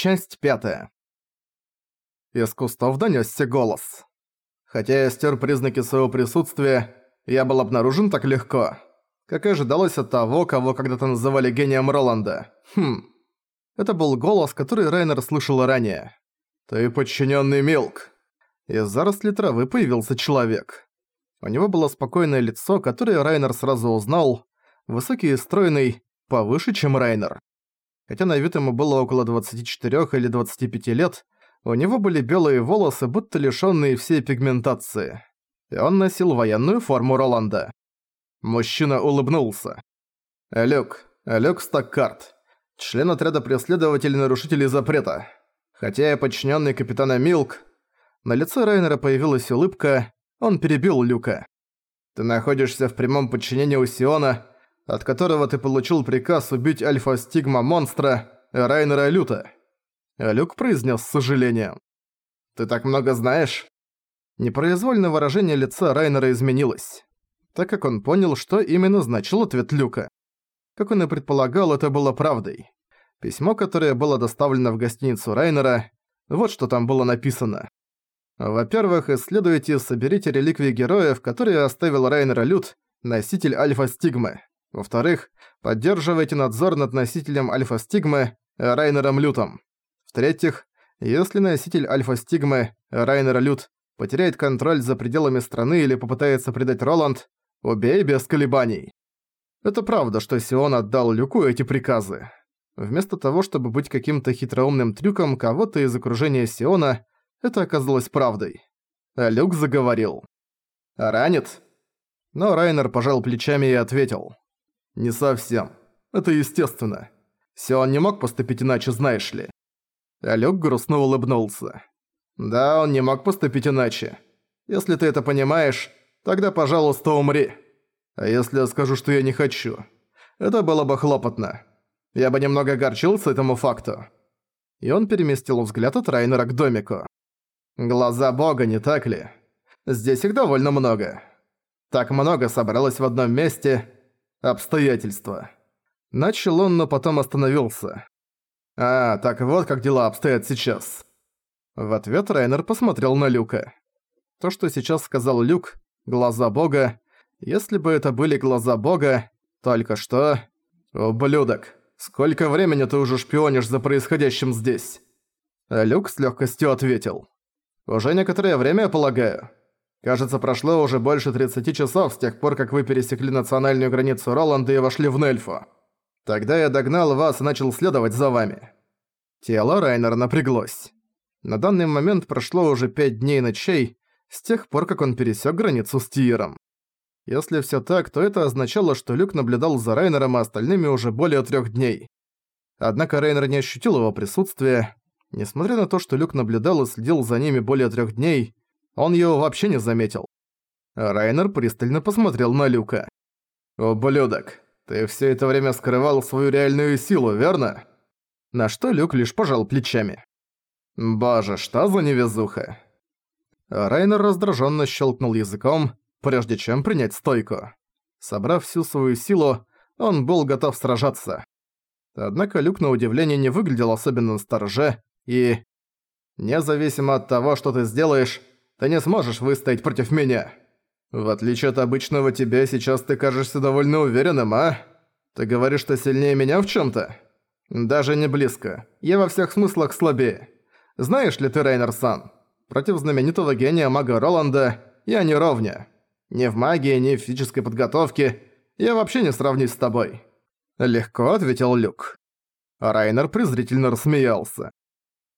Часть пятая. Из кустов донёсся голос. Хотя я стер признаки своего присутствия, я был обнаружен так легко. Как и ожидалось от того, кого когда-то называли гением Роланда. Хм. Это был голос, который Райнер слышал ранее. «Ты подчиненный Милк». Из заросли травы появился человек. У него было спокойное лицо, которое Райнер сразу узнал, высокий и стройный, повыше, чем Райнер. Хотя на вид ему было около 24 или 25 лет, у него были белые волосы, будто лишённые всей пигментации. И он носил военную форму Роланда. Мужчина улыбнулся. «Люк, Люк Стаккарт, член отряда преследователей-нарушителей запрета. Хотя я подчиненный капитана Милк...» На лице Райнера появилась улыбка, он перебил Люка. «Ты находишься в прямом подчинении у Сиона, от которого ты получил приказ убить альфа-стигма-монстра Райнера Люта». Люк произнес с сожалением. «Ты так много знаешь?» Непроизвольно выражение лица Райнера изменилось, так как он понял, что именно значил ответ Люка. Как он и предполагал, это было правдой. Письмо, которое было доставлено в гостиницу Райнера, вот что там было написано. Во-первых, исследуйте и соберите реликвии героев, которые оставил Райнер Лют, носитель Альфа-Стигмы. Во-вторых, поддерживайте надзор над носителем Альфа-Стигмы Райнером Лютом. В-третьих, если носитель Альфа-Стигмы Райнер Лют потеряет контроль за пределами страны или попытается предать Роланд, убей без колебаний. Это правда, что Сион отдал Люку эти приказы. Вместо того, чтобы быть каким-то хитроумным трюком кого-то из окружения Сиона, это оказалось правдой. Люк заговорил. «Ранит?» Но Райнер пожал плечами и ответил. «Не совсем. Это естественно. Сион не мог поступить иначе, знаешь ли». Люк грустно улыбнулся. «Да, он не мог поступить иначе. Если ты это понимаешь, тогда, пожалуйста, умри. А если я скажу, что я не хочу? Это было бы хлопотно. Я бы немного огорчился этому факту». И он переместил взгляд от Райнера к домику. Глаза бога, не так ли? Здесь их довольно много. Так много собралось в одном месте. Обстоятельства. Начал он, но потом остановился. А, так вот как дела обстоят сейчас. В ответ Райнер посмотрел на Люка. То, что сейчас сказал Люк, глаза бога, если бы это были глаза бога, только что... Ублюдок, сколько времени ты уже шпионишь за происходящим здесь? Люк с легкостью ответил. Уже некоторое время, я полагаю. Кажется, прошло уже больше 30 часов с тех пор, как вы пересекли национальную границу Роланда и вошли в Нельфу. Тогда я догнал вас и начал следовать за вами. Тело Райнера напряглось. На данный момент прошло уже 5 дней ночей с тех пор, как он пересек границу с Тиером. Если все так, то это означало, что Люк наблюдал за Райнером и остальными уже более трех дней. Однако Райнер не ощутил его присутствия, Несмотря на то, что Люк наблюдал и следил за ними более трех дней, он его вообще не заметил. Райнер пристально посмотрел на Люка. «Ублюдок, ты все это время скрывал свою реальную силу, верно?» На что Люк лишь пожал плечами. «Боже, что за невезуха!» Райнер раздраженно щелкнул языком, прежде чем принять стойку. Собрав всю свою силу, он был готов сражаться. Однако Люк на удивление не выглядел особенно настороже, и... Независимо от того, что ты сделаешь, ты не сможешь выстоять против меня. В отличие от обычного тебя, сейчас ты кажешься довольно уверенным, а? Ты говоришь, что сильнее меня в чём-то? Даже не близко. Я во всех смыслах слабее. Знаешь ли ты, Рейнер-сан, против знаменитого гения мага Роланда я не ровня. Ни в магии, ни в физической подготовке. Я вообще не сравнюсь с тобой. Легко ответил Люк. Райнер презрительно рассмеялся.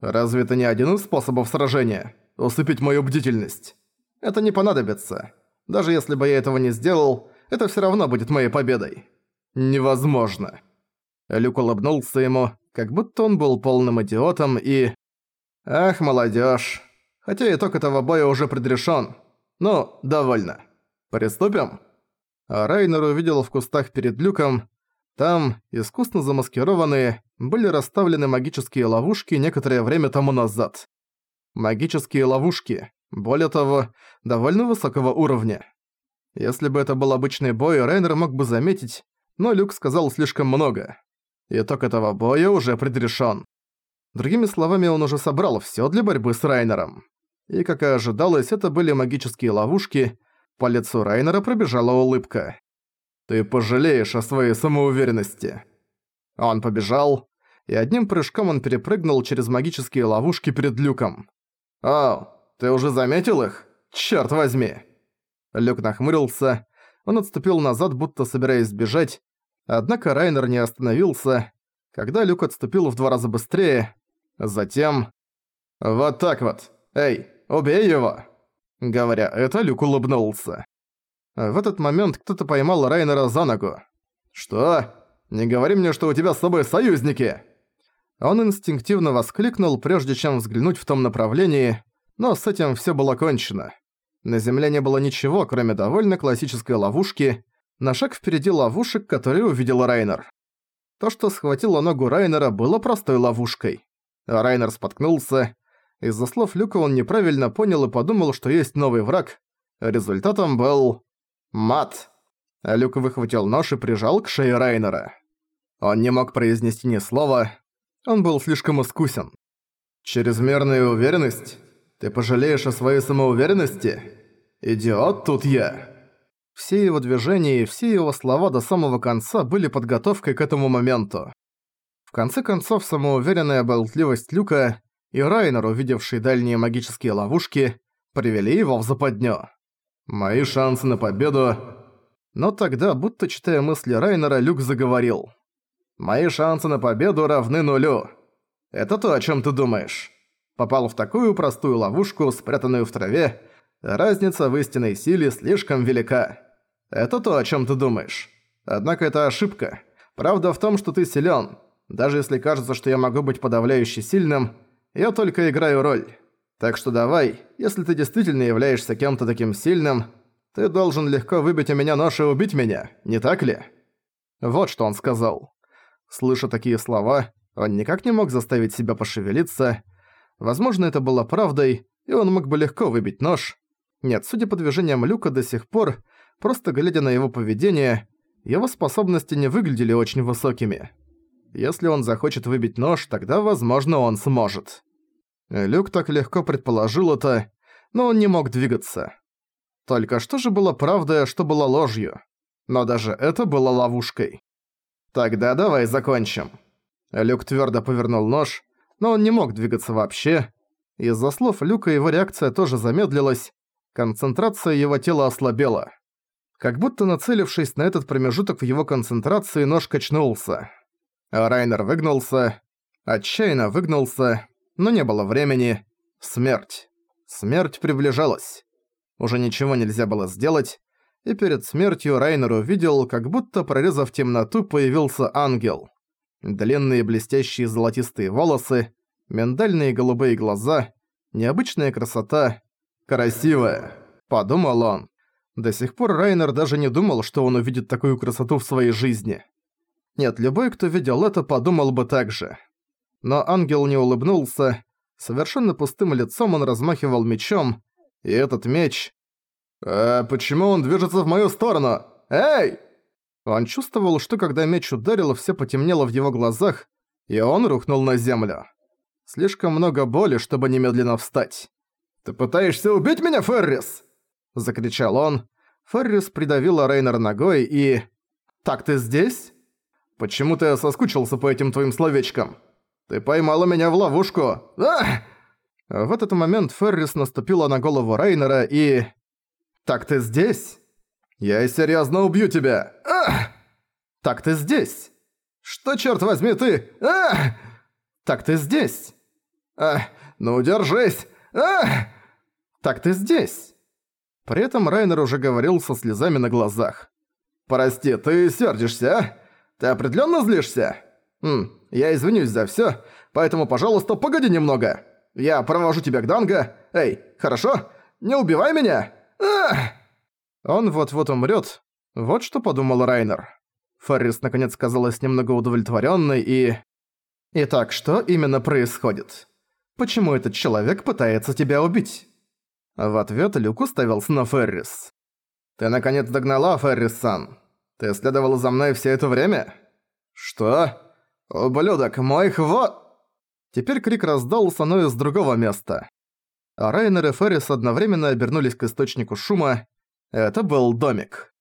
Разве это не один из способов сражения? Усыпить мою бдительность? Это не понадобится. Даже если бы я этого не сделал, это всё равно будет моей победой. Невозможно. Люк улыбнулся ему, как будто он был полным идиотом и... Ах, молодёжь. Хотя итог этого боя уже предрешён. Ну, довольно. Приступим? А Райнер увидел в кустах перед люком там, искусно замаскированные, были расставлены магические ловушки некоторое время тому назад. Магические ловушки, более того, довольно высокого уровня. Если бы это был обычный бой, Рейнер мог бы заметить, но Люк сказал слишком много. Итог этого боя уже предрешен. Другими словами, он уже собрал всё для борьбы с Райнером. И, как и ожидалось, это были магические ловушки. По лицу Райнера пробежала улыбка. «Ты пожалеешь о своей самоуверенности». Он побежал, и одним прыжком он перепрыгнул через магические ловушки перед люком. «О, ты уже заметил их? Чёрт возьми!» Люк нахмурился, он отступил назад, будто собираясь сбежать, однако Райнер не остановился. Когда Люк отступил в два раза быстрее, затем... «Вот так вот! Эй, убей его!» Говоря это, Люк улыбнулся. В этот момент кто-то поймал Райнера за ногу. «Что? Не говори мне, что у тебя с собой союзники!» Он инстинктивно воскликнул, прежде чем взглянуть в том направлении, но с этим всё было кончено. На земле не было ничего, кроме довольно классической ловушки, на шаг впереди ловушек, которые увидел Райнер. То, что схватило ногу Райнера, было простой ловушкой. Райнер споткнулся. Из-за слов Люка он неправильно понял и подумал, что есть новый враг. Результатом был... мат. Люк выхватил нож и прижал к шее Райнера. Он не мог произнести ни слова. Он был слишком искусен. «Чрезмерная уверенность? Ты пожалеешь о своей самоуверенности? Идиот тут я!» Все его движения и все его слова до самого конца были подготовкой к этому моменту. В конце концов, самоуверенная болтливость Люка и Райнер, увидевший дальние магические ловушки, привели его в западню. «Мои шансы на победу...» Но тогда, будто читая мысли Райнера, Люк заговорил. «Мои шансы на победу равны нулю. Это то, о чем ты думаешь. Попал в такую простую ловушку, спрятанную в траве, разница в истинной силе слишком велика. Это то, о чем ты думаешь. Однако это ошибка. Правда в том, что ты силен. Даже если кажется, что я могу быть подавляюще сильным, я только играю роль. Так что давай, если ты действительно являешься кем-то таким сильным, ты должен легко выбить у меня нож и убить меня, не так ли?» Вот что он сказал. Слыша такие слова, он никак не мог заставить себя пошевелиться. Возможно, это было правдой, и он мог бы легко выбить нож. Нет, судя по движениям Люка до сих пор, просто глядя на его поведение, его способности не выглядели очень высокими. Если он захочет выбить нож, тогда, возможно, он сможет. Люк так легко предположил это, но он не мог двигаться. Только что же было правдой, а что было ложью? Но даже это было ловушкой. «Тогда давай закончим». Люк твердо повернул нож, но он не мог двигаться вообще. Из-за слов Люка его реакция тоже замедлилась, концентрация его тела ослабела. Как будто нацелившись на этот промежуток в его концентрации, нож качнулся. Райнер выгнулся, отчаянно выгнулся, но не было времени. Смерть. Смерть приближалась. Уже ничего нельзя было сделать, и перед смертью Райнер увидел, как будто прорезав темноту, появился ангел. Длинные блестящие золотистые волосы, миндальные голубые глаза, необычная красота. «Красивая», — подумал он. До сих пор Райнер даже не думал, что он увидит такую красоту в своей жизни. Нет, любой, кто видел это, подумал бы так же. Но ангел не улыбнулся. Совершенно пустым лицом он размахивал мечом, и этот меч... «А почему он движется в мою сторону? Эй!» Он чувствовал, что когда меч ударил, все потемнело в его глазах, и он рухнул на землю. Слишком много боли, чтобы немедленно встать. «Ты пытаешься убить меня, Феррис?» Закричал он. Феррис придавила Рейнер ногой и... «Так ты здесь?» Почему-то я соскучился по этим твоим словечкам. Ты поймала меня в ловушку. Ах! В этот момент Феррис наступила на голову Рейнера и... «Так ты здесь? Я серьезно убью тебя! Ах! Так ты здесь? Что, черт возьми, ты? Ах! Так ты здесь? Ах! Ну, держись! Ах! Так ты здесь?» При этом Райнер уже говорил со слезами на глазах. «Прости, ты сердишься, а? Ты определенно злишься? Хм, я извинюсь за все, поэтому, пожалуйста, погоди немного. Я провожу тебя к Данго. Эй, хорошо? Не убивай меня! Ах! Он вот-вот умрет. Вот что подумал Райнер. Феррис наконец казалась немного удовлетворенной и... Итак, что именно происходит? Почему этот человек пытается тебя убить? В ответ Люк уставился на Феррис. «Ты наконец догнала, Феррис-сан. Ты следовала за мной все это время? Что? Ублюдок, мой хво... Теперь крик раздался, но из другого места. А Райнер и Феррис одновременно обернулись к источнику шума. Это был домик.